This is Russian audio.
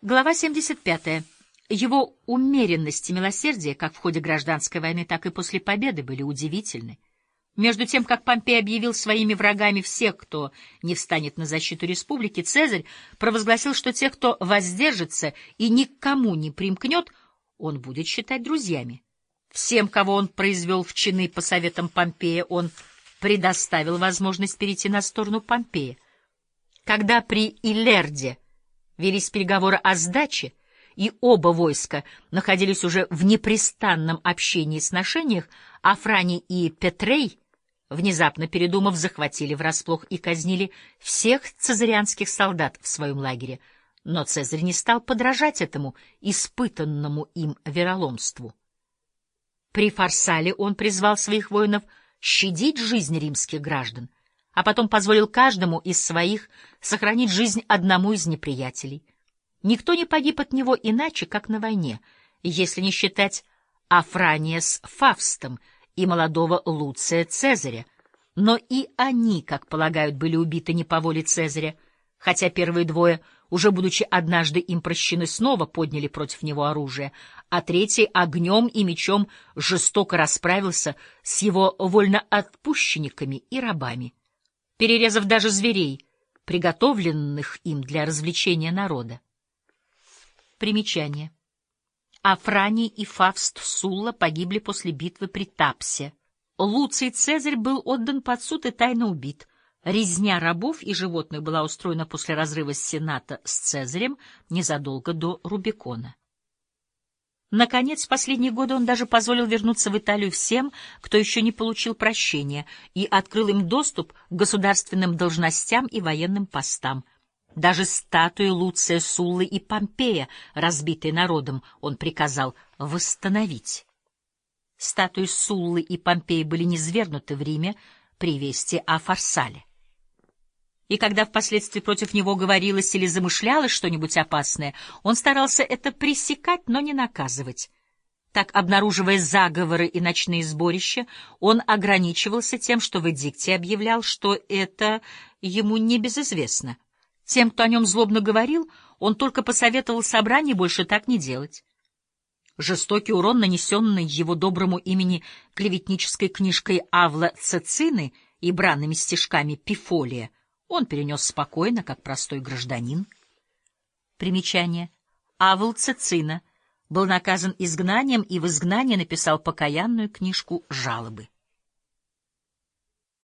Глава 75. Его умеренность и милосердие, как в ходе гражданской войны, так и после победы, были удивительны. Между тем, как Помпей объявил своими врагами всех, кто не встанет на защиту республики, Цезарь провозгласил, что тех, кто воздержится и никому не примкнет, он будет считать друзьями. Всем, кого он произвел в чины по советам Помпея, он предоставил возможность перейти на сторону Помпея. Когда при Илерде велись переговоры о сдаче, и оба войска находились уже в непрестанном общении и сношениях, Афрани и Петрей, внезапно передумав, захватили врасплох и казнили всех цезарианских солдат в своем лагере, но Цезарь не стал подражать этому испытанному им вероломству. При Фарсале он призвал своих воинов щадить жизнь римских граждан, а потом позволил каждому из своих сохранить жизнь одному из неприятелей. Никто не погиб от него иначе, как на войне, если не считать Афрания с Фавстом и молодого Луция Цезаря, но и они, как полагают, были убиты не по воле Цезаря, хотя первые двое, уже будучи однажды им прощены, снова подняли против него оружие, а третий огнем и мечом жестоко расправился с его вольноотпущенниками и рабами перерезав даже зверей, приготовленных им для развлечения народа. Примечание. Афраний и Фавст Сулла погибли после битвы при Тапсе. Луций Цезарь был отдан под суд и тайно убит. Резня рабов и животных была устроена после разрыва Сената с Цезарем незадолго до Рубикона. Наконец, в последние годы он даже позволил вернуться в Италию всем, кто еще не получил прощения, и открыл им доступ к государственным должностям и военным постам. Даже статуи Луция Суллы и Помпея, разбитые народом, он приказал восстановить. Статуи Суллы и Помпея были низвергнуты в Риме при вести о Фарсале и когда впоследствии против него говорилось или замышлялось что-нибудь опасное, он старался это пресекать, но не наказывать. Так, обнаруживая заговоры и ночные сборища, он ограничивался тем, что в эдикте объявлял, что это ему не безызвестно. Тем, кто о нем злобно говорил, он только посоветовал собранию больше так не делать. Жестокий урон, нанесенный его доброму имени клеветнической книжкой Авла Цицины и бранными стишками Пифолия — он перенес спокойно, как простой гражданин. Примечание. Авл Цицина был наказан изгнанием и в изгнании написал покаянную книжку жалобы.